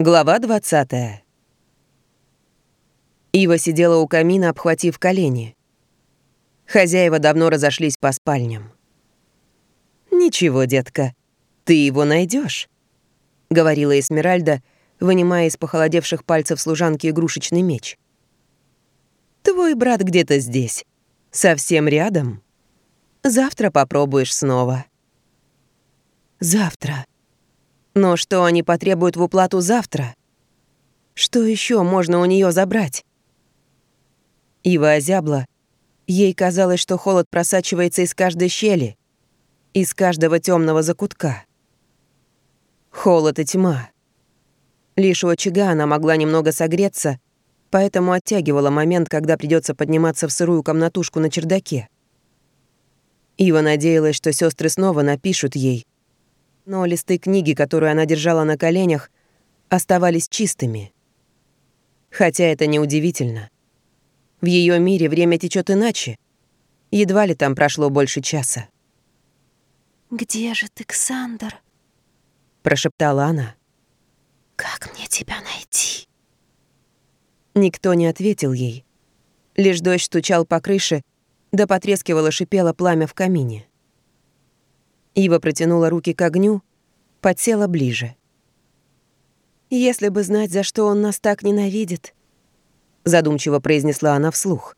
Глава 20. Ива сидела у камина, обхватив колени. Хозяева давно разошлись по спальням. «Ничего, детка, ты его найдешь, говорила Эсмеральда, вынимая из похолодевших пальцев служанки игрушечный меч. «Твой брат где-то здесь, совсем рядом. Завтра попробуешь снова». «Завтра», но что они потребуют в уплату завтра? Что еще можно у нее забрать? Ива озябла. Ей казалось, что холод просачивается из каждой щели, из каждого темного закутка. Холод и тьма. Лишь у очага она могла немного согреться, поэтому оттягивала момент, когда придется подниматься в сырую комнатушку на чердаке. Ива надеялась, что сестры снова напишут ей — но листы книги, которую она держала на коленях, оставались чистыми. Хотя это неудивительно. В ее мире время течет иначе. Едва ли там прошло больше часа. «Где же ты, Ксандр?» — прошептала она. «Как мне тебя найти?» Никто не ответил ей. Лишь дождь стучал по крыше, да потрескивало шипело пламя в камине. Ива протянула руки к огню, подсела ближе. «Если бы знать, за что он нас так ненавидит», — задумчиво произнесла она вслух.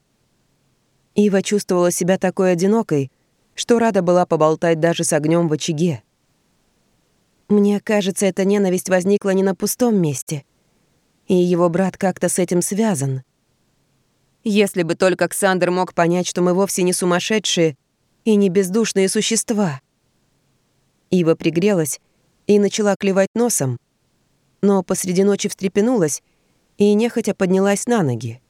Ива чувствовала себя такой одинокой, что рада была поболтать даже с огнем в очаге. Мне кажется, эта ненависть возникла не на пустом месте, и его брат как-то с этим связан. Если бы только Александр мог понять, что мы вовсе не сумасшедшие и не бездушные существа — Ива пригрелась и начала клевать носом, но посреди ночи встрепенулась и нехотя поднялась на ноги.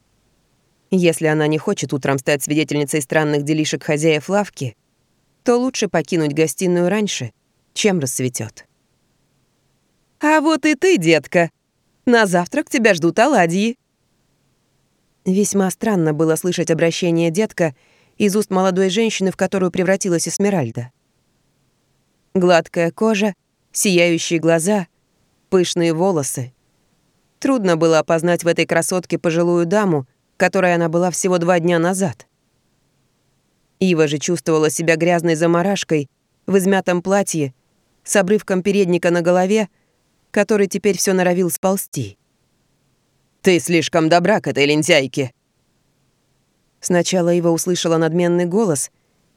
Если она не хочет утром стать свидетельницей странных делишек хозяев лавки, то лучше покинуть гостиную раньше, чем рассветет. «А вот и ты, детка! На завтрак тебя ждут оладьи!» Весьма странно было слышать обращение детка из уст молодой женщины, в которую превратилась Эсмеральда. Гладкая кожа, сияющие глаза, пышные волосы. Трудно было опознать в этой красотке пожилую даму, которой она была всего два дня назад. Ива же чувствовала себя грязной заморашкой в измятом платье с обрывком передника на голове, который теперь все норовил сползти. «Ты слишком добра к этой лентяйке!» Сначала Ива услышала надменный голос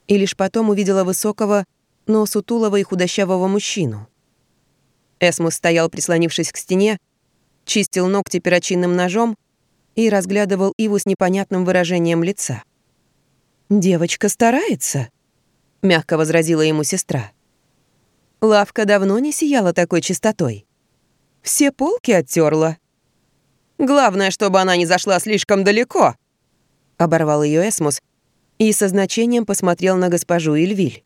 и лишь потом увидела высокого, но сутулого и худощавого мужчину. Эсмус стоял, прислонившись к стене, чистил ногти перочинным ножом и разглядывал Иву с непонятным выражением лица. «Девочка старается», — мягко возразила ему сестра. «Лавка давно не сияла такой чистотой. Все полки оттерла. Главное, чтобы она не зашла слишком далеко», — оборвал ее Эсмус и со значением посмотрел на госпожу Ильвиль.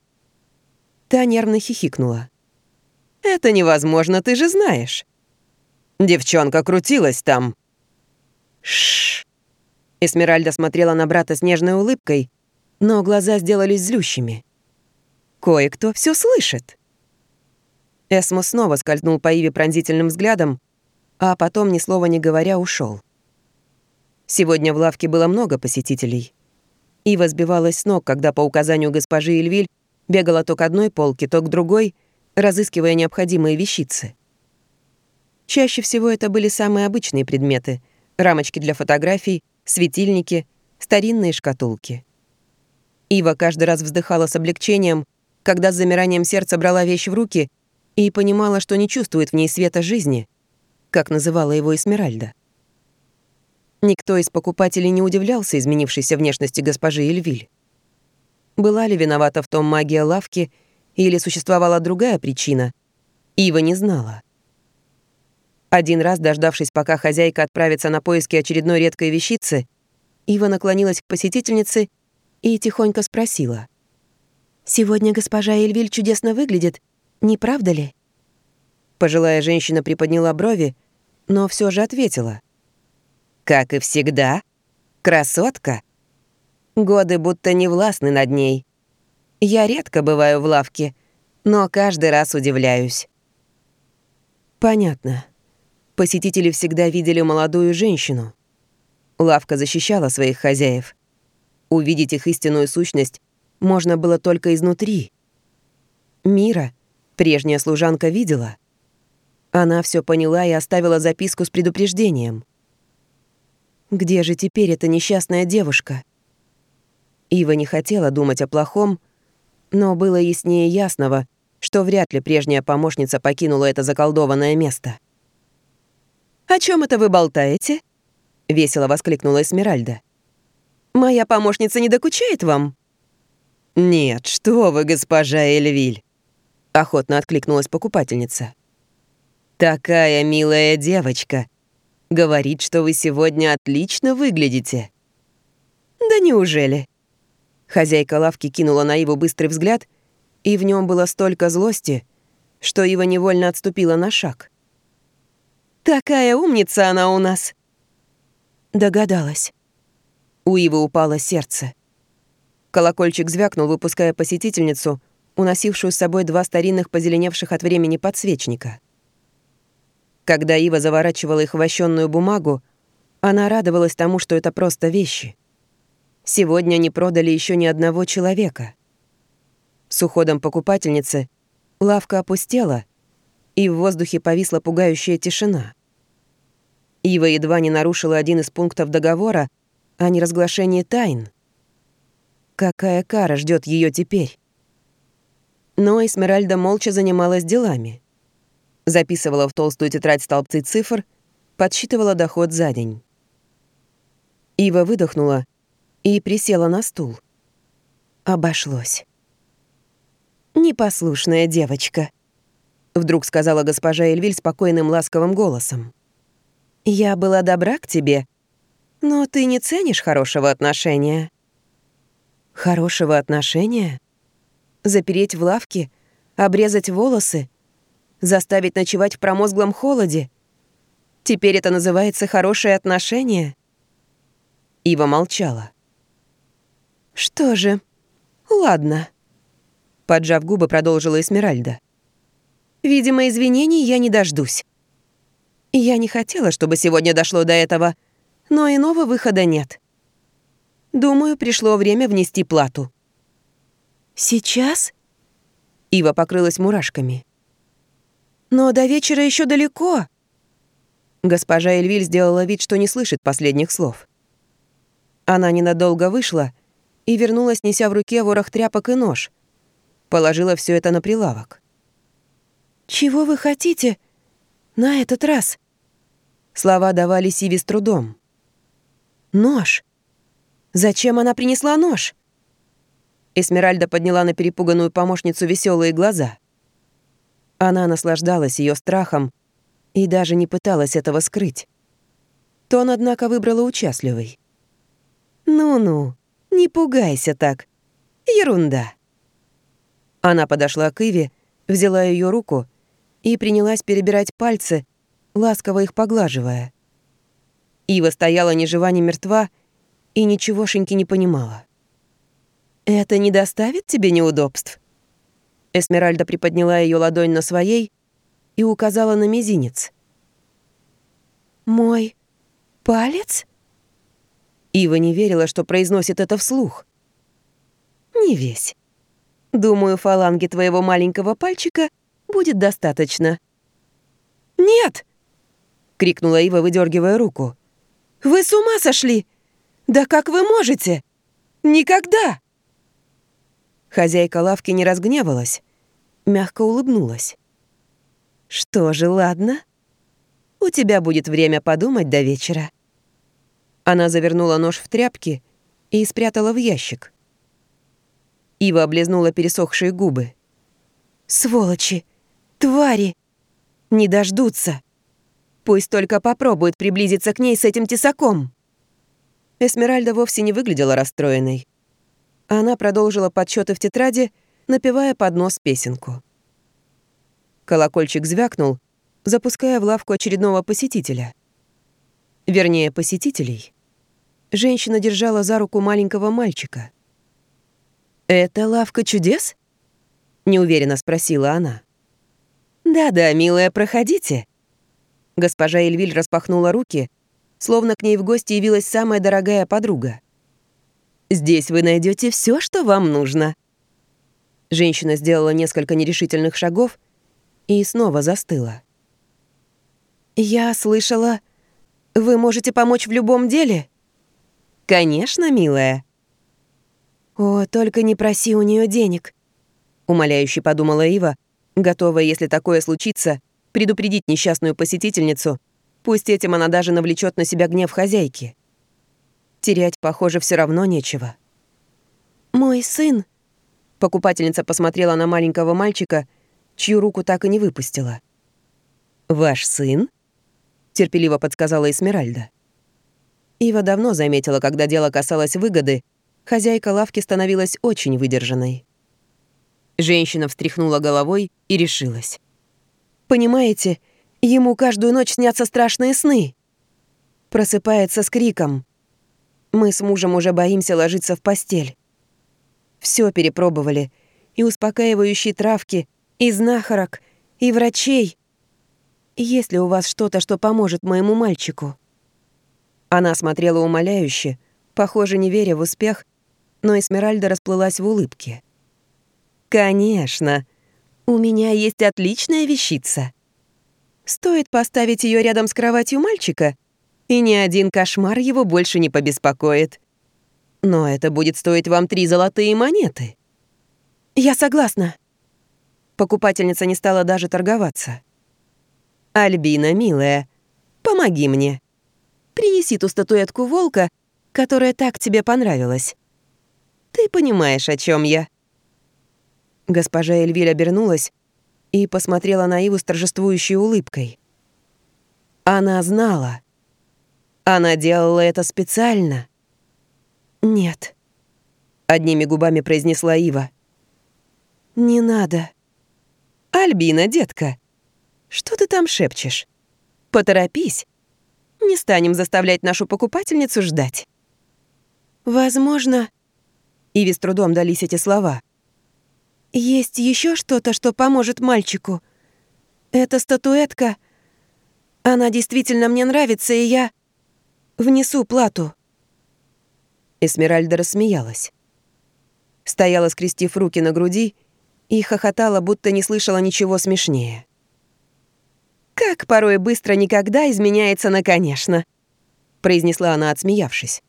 Та нервно хихикнула. «Это невозможно, ты же знаешь». «Девчонка крутилась там». Шш. Эсмеральда смотрела на брата с нежной улыбкой, но глаза сделались злющими. «Кое-кто все слышит». Эсмус снова скользнул по Иве пронзительным взглядом, а потом, ни слова не говоря, ушел. Сегодня в лавке было много посетителей. Ива сбивалась с ног, когда по указанию госпожи Эльвиль Бегала то к одной полке, то к другой, разыскивая необходимые вещицы. Чаще всего это были самые обычные предметы — рамочки для фотографий, светильники, старинные шкатулки. Ива каждый раз вздыхала с облегчением, когда с замиранием сердца брала вещь в руки и понимала, что не чувствует в ней света жизни, как называла его Эсмеральда. Никто из покупателей не удивлялся изменившейся внешности госпожи Эльвиль. Была ли виновата в том магия лавки или существовала другая причина, Ива не знала. Один раз, дождавшись, пока хозяйка отправится на поиски очередной редкой вещицы, Ива наклонилась к посетительнице и тихонько спросила. «Сегодня госпожа Эльвиль чудесно выглядит, не правда ли?» Пожилая женщина приподняла брови, но все же ответила. «Как и всегда, красотка!» Годы будто не властны над ней. Я редко бываю в лавке, но каждый раз удивляюсь. Понятно. Посетители всегда видели молодую женщину. Лавка защищала своих хозяев. Увидеть их истинную сущность можно было только изнутри. Мира, прежняя служанка, видела. Она все поняла и оставила записку с предупреждением. Где же теперь эта несчастная девушка? Ива не хотела думать о плохом, но было яснее ясного, что вряд ли прежняя помощница покинула это заколдованное место. «О чем это вы болтаете?» — весело воскликнула Эсмеральда. «Моя помощница не докучает вам?» «Нет, что вы, госпожа Эльвиль!» — охотно откликнулась покупательница. «Такая милая девочка. Говорит, что вы сегодня отлично выглядите». «Да неужели?» Хозяйка лавки кинула на Иву быстрый взгляд, и в нем было столько злости, что Ива невольно отступила на шаг. Такая умница она у нас!» Догадалась. У Ивы упало сердце. Колокольчик звякнул, выпуская посетительницу, уносившую с собой два старинных позеленевших от времени подсвечника. Когда Ива заворачивала их в вощенную бумагу, она радовалась тому, что это просто вещи. Сегодня они продали еще ни одного человека. С уходом покупательницы лавка опустела — и в воздухе повисла пугающая тишина. Ива едва не нарушила один из пунктов договора о неразглашении тайн. Какая кара ждет ее теперь? Но Эсмеральда молча занималась делами. Записывала в толстую тетрадь столбцы цифр, подсчитывала доход за день. Ива выдохнула и присела на стул. Обошлось. «Непослушная девочка», Вдруг сказала госпожа Эльвиль спокойным ласковым голосом. «Я была добра к тебе, но ты не ценишь хорошего отношения». «Хорошего отношения? Запереть в лавке, обрезать волосы, заставить ночевать в промозглом холоде? Теперь это называется хорошее отношение?» Ива молчала. «Что же, ладно», — поджав губы, продолжила Эсмеральда. Видимо, извинений я не дождусь. Я не хотела, чтобы сегодня дошло до этого, но иного выхода нет. Думаю, пришло время внести плату. Сейчас? Ива покрылась мурашками. Но до вечера еще далеко. Госпожа Эльвиль сделала вид, что не слышит последних слов. Она ненадолго вышла и вернулась, неся в руке ворох тряпок и нож. Положила все это на прилавок. «Чего вы хотите на этот раз?» Слова давали Сиви с трудом. «Нож! Зачем она принесла нож?» Эсмеральда подняла на перепуганную помощницу веселые глаза. Она наслаждалась ее страхом и даже не пыталась этого скрыть. Тон, однако, выбрала участливый. «Ну-ну, не пугайся так. Ерунда». Она подошла к Иве, взяла ее руку и принялась перебирать пальцы, ласково их поглаживая. Ива стояла ни жива, ни мертва и ничегошеньки не понимала. «Это не доставит тебе неудобств?» Эсмеральда приподняла ее ладонь на своей и указала на мизинец. «Мой палец?» Ива не верила, что произносит это вслух. «Не весь. Думаю, фаланги твоего маленького пальчика — будет достаточно». «Нет!» — крикнула Ива, выдергивая руку. «Вы с ума сошли! Да как вы можете? Никогда!» Хозяйка лавки не разгневалась, мягко улыбнулась. «Что же, ладно. У тебя будет время подумать до вечера». Она завернула нож в тряпки и спрятала в ящик. Ива облизнула пересохшие губы. «Сволочи! Твари! Не дождутся. Пусть только попробует приблизиться к ней с этим тесаком. Эсмеральда вовсе не выглядела расстроенной. Она продолжила подсчеты в тетради, напевая под нос песенку. Колокольчик звякнул, запуская в лавку очередного посетителя. Вернее, посетителей. Женщина держала за руку маленького мальчика. «Это лавка чудес?» — неуверенно спросила она. «Да-да, милая, проходите». Госпожа Эльвиль распахнула руки, словно к ней в гости явилась самая дорогая подруга. «Здесь вы найдете все, что вам нужно». Женщина сделала несколько нерешительных шагов и снова застыла. «Я слышала, вы можете помочь в любом деле?» «Конечно, милая». «О, только не проси у нее денег», — умоляюще подумала Ива, готовая, если такое случится, предупредить несчастную посетительницу, пусть этим она даже навлечет на себя гнев хозяйки. Терять, похоже, все равно нечего. «Мой сын», — покупательница посмотрела на маленького мальчика, чью руку так и не выпустила. «Ваш сын?» — терпеливо подсказала Эсмеральда. Ива давно заметила, когда дело касалось выгоды, хозяйка лавки становилась очень выдержанной. Женщина встряхнула головой и решилась. «Понимаете, ему каждую ночь снятся страшные сны. Просыпается с криком. Мы с мужем уже боимся ложиться в постель. Все перепробовали. И успокаивающие травки, и знахарок, и врачей. Есть ли у вас что-то, что поможет моему мальчику?» Она смотрела умоляюще, похоже, не веря в успех, но Эсмеральда расплылась в улыбке. «Конечно. У меня есть отличная вещица. Стоит поставить ее рядом с кроватью мальчика, и ни один кошмар его больше не побеспокоит. Но это будет стоить вам три золотые монеты». «Я согласна». Покупательница не стала даже торговаться. «Альбина, милая, помоги мне. Принеси ту статуэтку волка, которая так тебе понравилась. Ты понимаешь, о чем я». Госпожа Эльвиль обернулась и посмотрела на Иву с торжествующей улыбкой. Она знала. Она делала это специально. «Нет», — одними губами произнесла Ива. «Не надо». «Альбина, детка, что ты там шепчешь? Поторопись. Не станем заставлять нашу покупательницу ждать». «Возможно...» Иве с трудом дались эти слова — есть еще что-то, что поможет мальчику. Эта статуэтка... Она действительно мне нравится, и я внесу плату». Эсмеральда рассмеялась. Стояла, скрестив руки на груди, и хохотала, будто не слышала ничего смешнее. «Как порой быстро никогда изменяется на конечно», — произнесла она, отсмеявшись.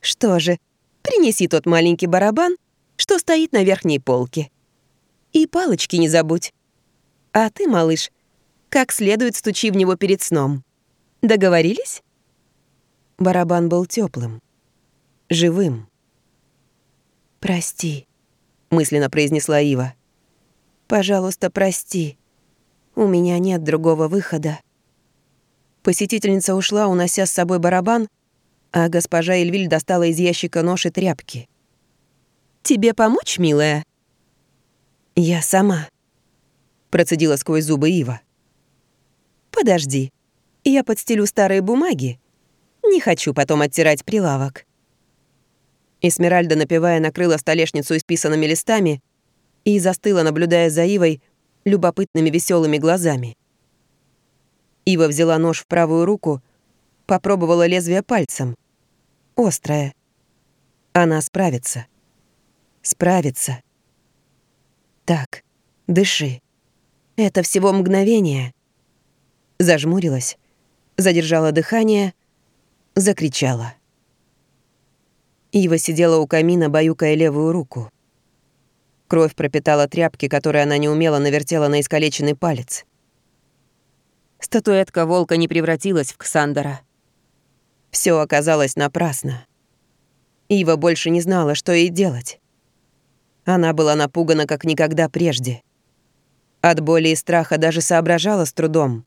«Что же, принеси тот маленький барабан, что стоит на верхней полке. И палочки не забудь. А ты, малыш, как следует стучи в него перед сном. Договорились? Барабан был теплым, живым. «Прости», — мысленно произнесла Ива. «Пожалуйста, прости. У меня нет другого выхода». Посетительница ушла, унося с собой барабан, а госпожа Эльвиль достала из ящика нож и тряпки. «Тебе помочь, милая?» «Я сама», — процедила сквозь зубы Ива. «Подожди, я подстелю старые бумаги. Не хочу потом оттирать прилавок». Эсмеральда, напевая, накрыла столешницу исписанными листами и застыла, наблюдая за Ивой любопытными веселыми глазами. Ива взяла нож в правую руку, попробовала лезвие пальцем. Острое. Она справится справиться. Так, дыши. Это всего мгновение. Зажмурилась, задержала дыхание, закричала. Ива сидела у камина, баюкая левую руку. Кровь пропитала тряпки, которые она неумело навертела на искалеченный палец. Статуэтка волка не превратилась в Ксандера. Все оказалось напрасно. Ива больше не знала, что ей делать. Она была напугана как никогда прежде. От боли и страха даже соображала с трудом.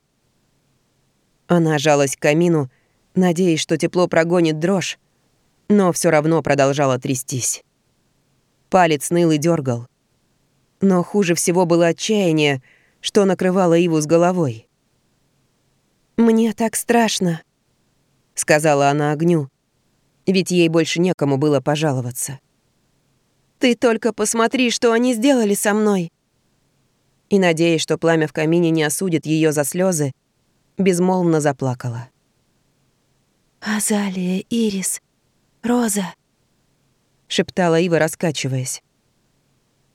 Она жалась к камину, надеясь, что тепло прогонит дрожь, но все равно продолжала трястись. Палец ныл и дергал. Но хуже всего было отчаяние, что накрывало Иву с головой. «Мне так страшно», — сказала она огню, ведь ей больше некому было пожаловаться. Ты только посмотри, что они сделали со мной!» И, надеясь, что пламя в камине не осудит ее за слезы, безмолвно заплакала. «Азалия, Ирис, Роза», — шептала Ива, раскачиваясь.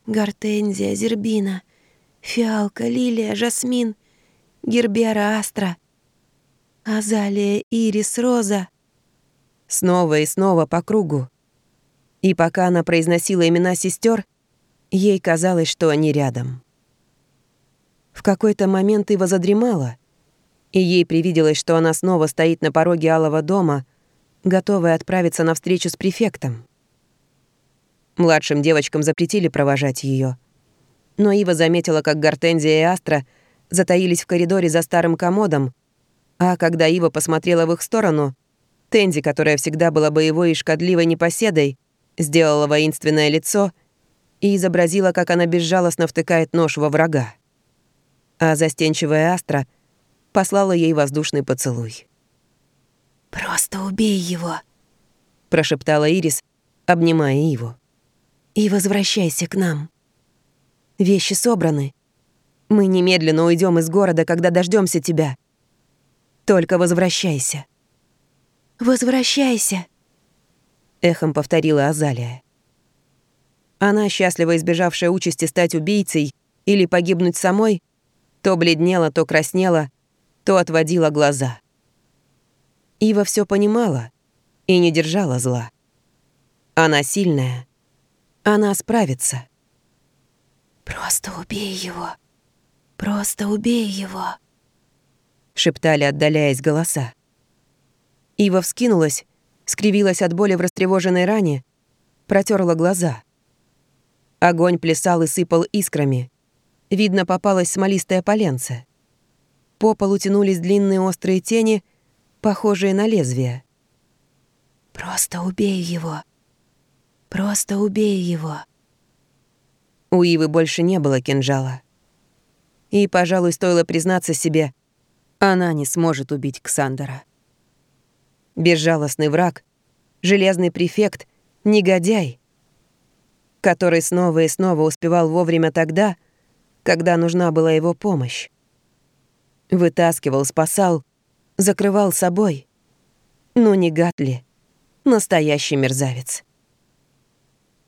«Гортензия, Зербина, Фиалка, Лилия, Жасмин, Гербера, Астра, Азалия, Ирис, Роза». Снова и снова по кругу. И пока она произносила имена сестер, ей казалось, что они рядом. В какой-то момент Ива задремала, и ей привиделось, что она снова стоит на пороге Алого дома, готовая отправиться на встречу с префектом. Младшим девочкам запретили провожать ее, Но Ива заметила, как Гортензия и Астра затаились в коридоре за старым комодом, а когда Ива посмотрела в их сторону, Тенди, которая всегда была боевой и шкодливой непоседой, сделала воинственное лицо и изобразила, как она безжалостно втыкает нож во врага. А застенчивая Астра послала ей воздушный поцелуй. «Просто убей его», — прошептала Ирис, обнимая его. «И возвращайся к нам. Вещи собраны. Мы немедленно уйдем из города, когда дождемся тебя. Только возвращайся». «Возвращайся», эхом повторила Азалия. Она, счастливо избежавшая участи стать убийцей или погибнуть самой, то бледнела, то краснела, то отводила глаза. Ива все понимала и не держала зла. Она сильная. Она справится. «Просто убей его. Просто убей его», — шептали, отдаляясь голоса. Ива вскинулась скривилась от боли в растревоженной ране, протерла глаза. Огонь плясал и сыпал искрами. Видно, попалась смолистая поленце. По полу тянулись длинные острые тени, похожие на лезвия. «Просто убей его! Просто убей его!» У Ивы больше не было кинжала. И, пожалуй, стоило признаться себе, она не сможет убить Ксандера безжалостный враг, железный префект, негодяй, который снова и снова успевал вовремя тогда, когда нужна была его помощь. Вытаскивал, спасал, закрывал собой. Ну не гад ли? Настоящий мерзавец.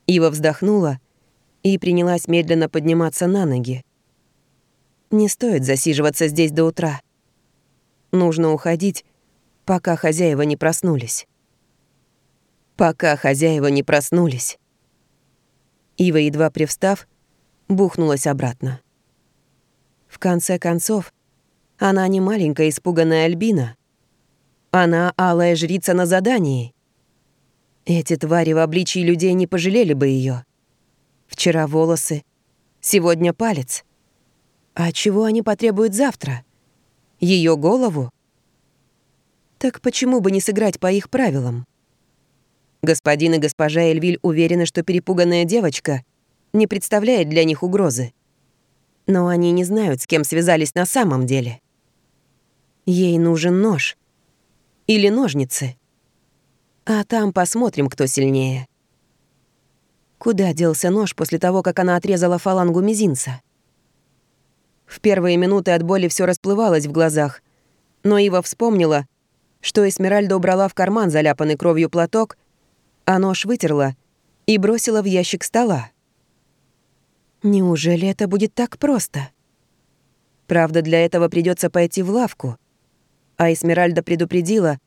Ива вздохнула и принялась медленно подниматься на ноги. Не стоит засиживаться здесь до утра. Нужно уходить пока хозяева не проснулись. Пока хозяева не проснулись. Ива, едва привстав, бухнулась обратно. В конце концов, она не маленькая испуганная Альбина. Она алая жрица на задании. Эти твари в обличии людей не пожалели бы ее. Вчера волосы, сегодня палец. А чего они потребуют завтра? Ее голову? Так почему бы не сыграть по их правилам? Господин и госпожа Эльвиль уверены, что перепуганная девочка не представляет для них угрозы. Но они не знают, с кем связались на самом деле. Ей нужен нож. Или ножницы. А там посмотрим, кто сильнее. Куда делся нож после того, как она отрезала фалангу мизинца? В первые минуты от боли все расплывалось в глазах, но Ива вспомнила, что Эсмеральда убрала в карман заляпанный кровью платок, а нож вытерла и бросила в ящик стола. Неужели это будет так просто? Правда, для этого придется пойти в лавку. А Эсмеральда предупредила,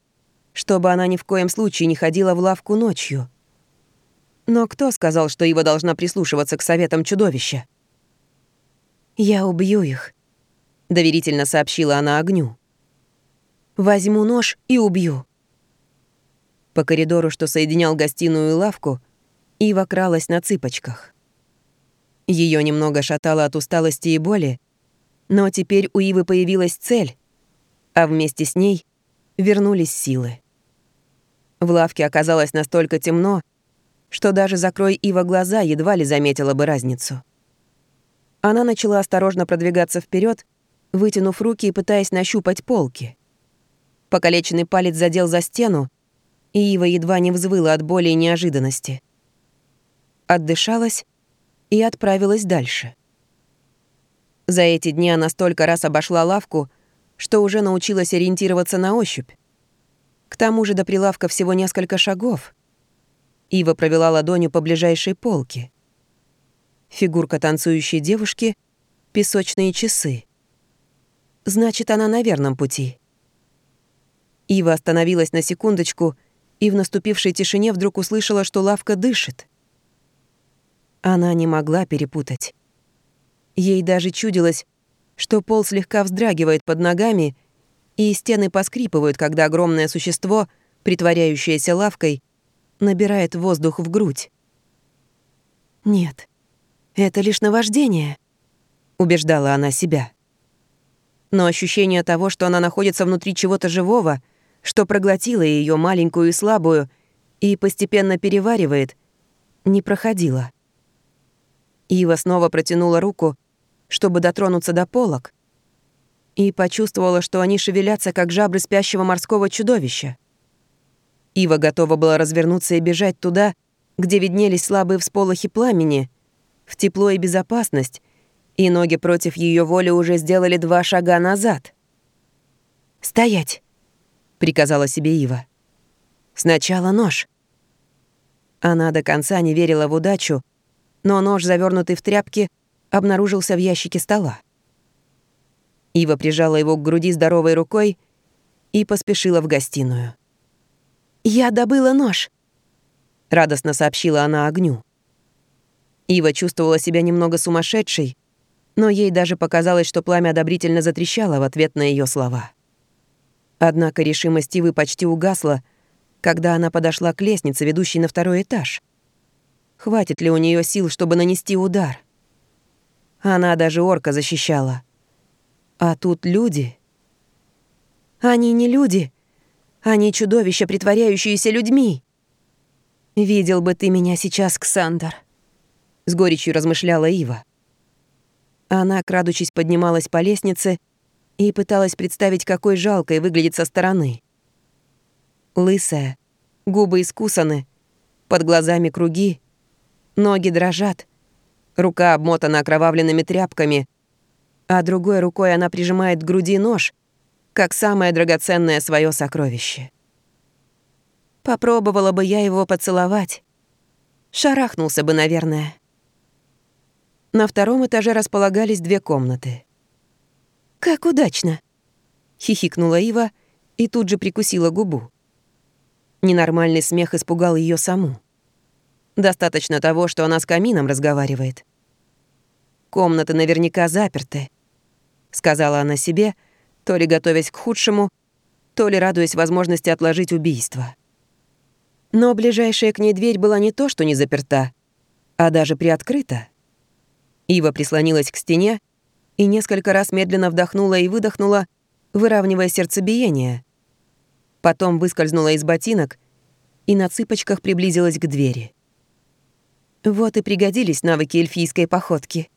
чтобы она ни в коем случае не ходила в лавку ночью. Но кто сказал, что его должна прислушиваться к советам чудовища? «Я убью их», — доверительно сообщила она огню. Возьму нож и убью. По коридору, что соединял гостиную и лавку, Ива кралась на цыпочках. Ее немного шатало от усталости и боли, но теперь у Ивы появилась цель, а вместе с ней вернулись силы. В лавке оказалось настолько темно, что даже закрой Ива глаза, едва ли заметила бы разницу. Она начала осторожно продвигаться вперед, вытянув руки и пытаясь нащупать полки. Покалеченный палец задел за стену, и Ива едва не взвыла от боли и неожиданности. Отдышалась и отправилась дальше. За эти дни она столько раз обошла лавку, что уже научилась ориентироваться на ощупь. К тому же до прилавка всего несколько шагов. Ива провела ладонью по ближайшей полке. Фигурка танцующей девушки — песочные часы. Значит, она на верном пути. Ива остановилась на секундочку и в наступившей тишине вдруг услышала, что лавка дышит. Она не могла перепутать. Ей даже чудилось, что пол слегка вздрагивает под ногами, и стены поскрипывают, когда огромное существо, притворяющееся лавкой, набирает воздух в грудь. «Нет, это лишь наваждение», — убеждала она себя. Но ощущение того, что она находится внутри чего-то живого, что проглотило ее маленькую и слабую и постепенно переваривает, не проходило. Ива снова протянула руку, чтобы дотронуться до полок, и почувствовала, что они шевелятся, как жабры спящего морского чудовища. Ива готова была развернуться и бежать туда, где виднелись слабые всполохи пламени, в тепло и безопасность, и ноги против ее воли уже сделали два шага назад. «Стоять!» — приказала себе Ива. «Сначала нож». Она до конца не верила в удачу, но нож, завернутый в тряпки, обнаружился в ящике стола. Ива прижала его к груди здоровой рукой и поспешила в гостиную. «Я добыла нож», — радостно сообщила она огню. Ива чувствовала себя немного сумасшедшей, но ей даже показалось, что пламя одобрительно затрещало в ответ на ее слова. Однако решимость Ивы почти угасла, когда она подошла к лестнице, ведущей на второй этаж. Хватит ли у нее сил, чтобы нанести удар? Она даже орка защищала. А тут люди. Они не люди. Они чудовища, притворяющиеся людьми. «Видел бы ты меня сейчас, Ксандр», — с горечью размышляла Ива. Она, крадучись, поднималась по лестнице и пыталась представить, какой жалкой выглядит со стороны. Лысая, губы искусаны, под глазами круги, Ноги дрожат. Рука обмотана окровавленными тряпками, а другой рукой она прижимает к груди нож, как самое драгоценное свое сокровище. Попробовала бы я его поцеловать. Шарахнулся бы, наверное. На втором этаже располагались две комнаты. «Как удачно!» — хихикнула Ива и тут же прикусила губу. Ненормальный смех испугал ее саму. Достаточно того, что она с камином разговаривает. Комнаты наверняка заперты, сказала она себе, то ли готовясь к худшему, то ли радуясь возможности отложить убийство. Но ближайшая к ней дверь была не то, что не заперта, а даже приоткрыта. Ива прислонилась к стене и несколько раз медленно вдохнула и выдохнула, выравнивая сердцебиение. Потом выскользнула из ботинок и на цыпочках приблизилась к двери. Вот и пригодились навыки эльфийской походки.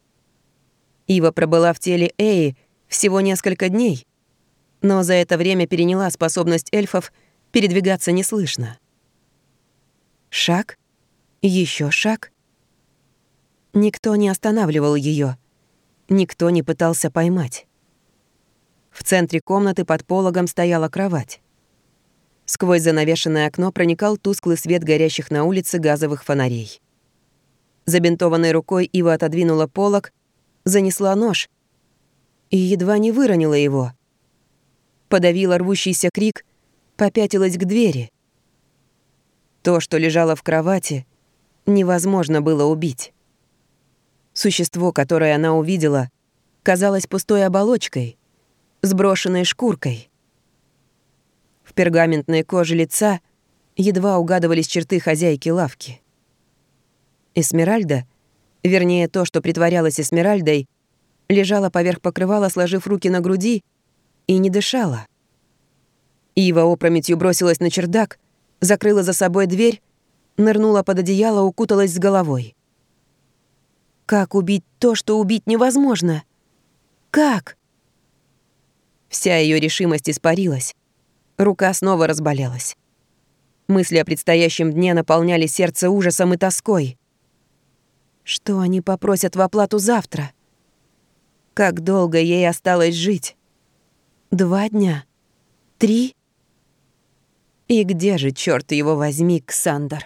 Ива пробыла в теле Эи всего несколько дней, но за это время переняла способность эльфов передвигаться неслышно. Шаг, еще шаг. Никто не останавливал ее, никто не пытался поймать. В центре комнаты под пологом стояла кровать. Сквозь занавешенное окно проникал тусклый свет горящих на улице газовых фонарей. Забинтованной рукой Ива отодвинула полок, занесла нож и едва не выронила его. Подавила рвущийся крик, попятилась к двери. То, что лежало в кровати, невозможно было убить. Существо, которое она увидела, казалось пустой оболочкой, сброшенной шкуркой. В пергаментной коже лица едва угадывались черты хозяйки лавки. Эсмеральда, вернее, то, что притворялось Эсмеральдой, лежала поверх покрывала, сложив руки на груди, и не дышала. Ива опрометью бросилась на чердак, закрыла за собой дверь, нырнула под одеяло, укуталась с головой. Как убить то, что убить невозможно? Как? Вся ее решимость испарилась. Рука снова разболелась. Мысли о предстоящем дне наполняли сердце ужасом и тоской. Что они попросят в оплату завтра? Как долго ей осталось жить? Два дня? Три? И где же, черт его возьми, Ксандр?